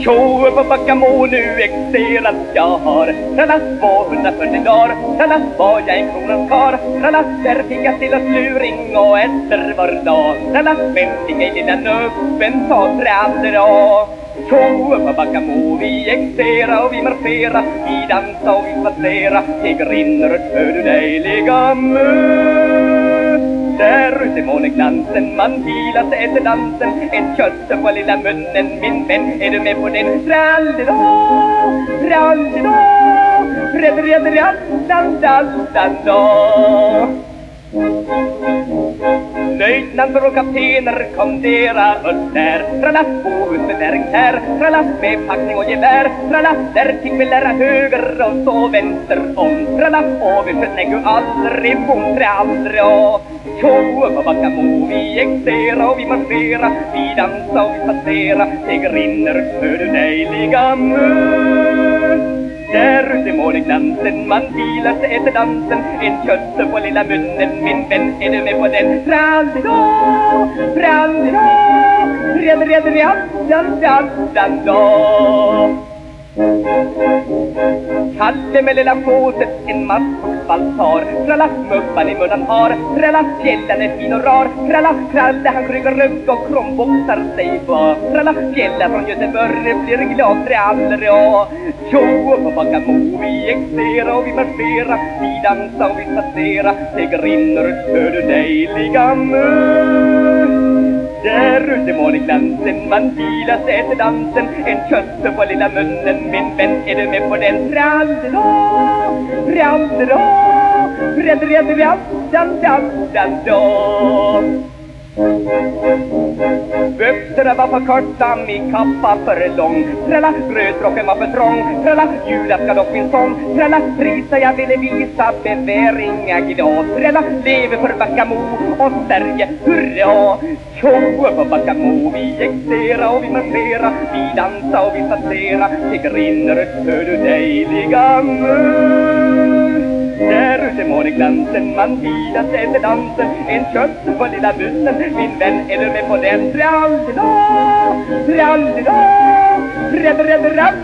Tjo på Backamo nu exerat jag har Tralla 240 dagar Tralla var jag en kronans kar Tralla där fick jag till oss luring och äter var dag. Tralla men fick ej lilla nubben ta trallera Tjo på Backamo vi exera och vi marschera. Vi dansa och vi spacera Tigrinner hör du dejliga mus där ute i måneglansen man filar sig efter dansen En kött på lilla munnen min vän Är du med på den? Trallidå, trallidå Fredredredredandandandandå Löjtnanter och kaptener kommendera upp där Tralla, bohuset är en Tralla, med packning och gevär. Tralla, där fick vi lära höger och så vänster om. Tralla, och vi förlägger aldrig bom trallra Tjo, på Backamo vi exera och vi marschera. Vi dansa och vi passera Det grinner, hör du dejliga mus där ute i glansen, man vilar sig efter dansen En kött på lilla munnen min vän, är du med på den? Trallidå, trallidå, red, red, red, Kalle med lilla fåset, en maskspalt har. Tralla, muppan i munnen har. Tralla, fjällan är fin och rar. Tralla, Kralle han kryger rygg och kromboxar sig på. Tralla, fjällen från Göteborg blir glad trallra Tjo, på Backamo vi exera och vi marschera. Vi dansa och vi spacera Tigrinner, hör du dejliga mus där man vilar sig efter dansen. En kött på lilla munnen. Min vän Är du med på den? Trallidå, trallidå Red, red, red, dan, dan, dan, dan Fötterna var för korta, min kappa för lång. Trälla, rödrocken var för trång. Trälla, julen ska dock min sång. Trälla, prisa jag ville visa beväringa glad Trälla, leve för Backamo och Sverige, hurra! Tjo på Backamo, vi exera och vi marschera. Vi dansa och vi spacera Tigrinner, hör du dejliga mö där ute måneglansen man vilar sig efter dansen En kött på lilla bussen Min vän, är du med på den? Trallidå, trallidå Red, red, rapp,